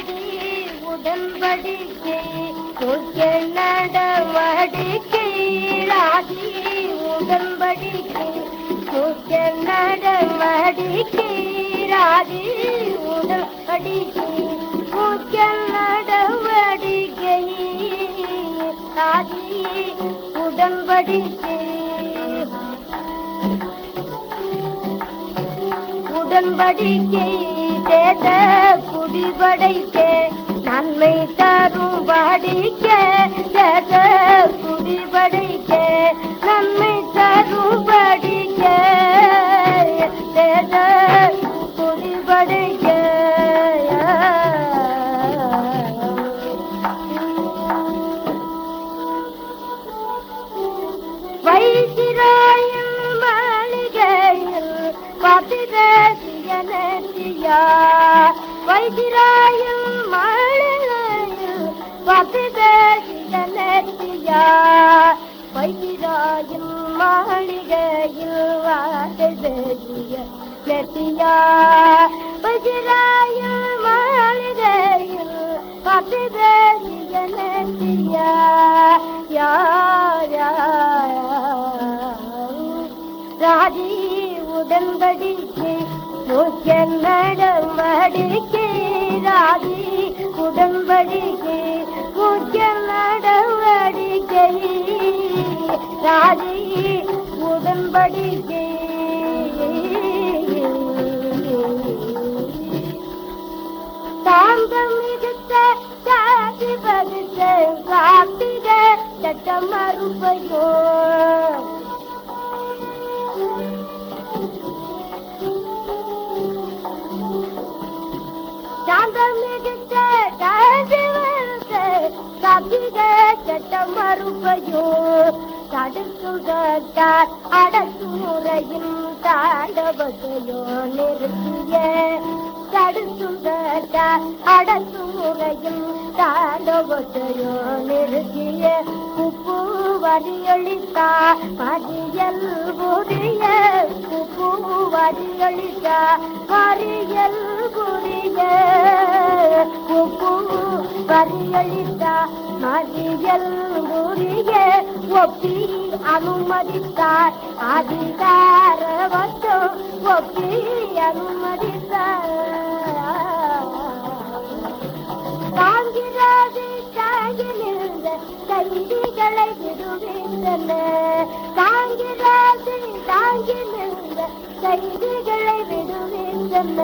ராதி உடன்படிக்கை முக்கிய நடவடிக்கை ராதி உடன்படிக்கை முக்கிய நடவடிக்கை ராதி உடன்படிக்கை முக்கிய நடவடிக்கை ராதி உடன்படிக்கை. உடன்படிக்கை குடிபடைக்க நன்மை தரும் படிக்க தேத குடிபடைக்க நன்மை தரும் படிக்க தேத குடிபடைக்க வைசிராயின் மாளிகையில் பதிரசியனத்தியா பதிரசியனத்தியா வைசிராயின் மாளிகையில் வாசதிய நெத்தியா வைசிராயின் மாளிகையில் பதிரசிய நெத்தியா யா ராஜி உடன்படிக்கை முக்கிய நடவடிக்கை. ராஜி உடன்படிக்கை தாங்கம் மிகுத்த சாதி பகுத்த காப்பிட சட்டம் மறுப்பையோ சாந்தம் மிகுத்த சாதி வருத்த காப்பிட சட்டம் மறுப்பையோ தடுத்துதார் அடக்குமுறையும் தாண்டவத்தையோ நிறுத்திய தடுத்துதார் அடக்குமுறையும் தாண்டவத்தையோ நிறுத்திய உப்பு வரியளித்தா மறியல் புரிய உப்பு வரியளித்தா மறியல் புரிய உப்பு வரியளித்தா மறியல் புரிய ஒப்பி அனுமதித்தார். அதிகாரவத்தோ ஒப்பி அனுமதித்தார் தாங்கிறது தாயிலிருந்த கைதிகளை விடுவித்தன தாங்கிறது தாயிலிருந்த கைதிகளை விடுவித்தன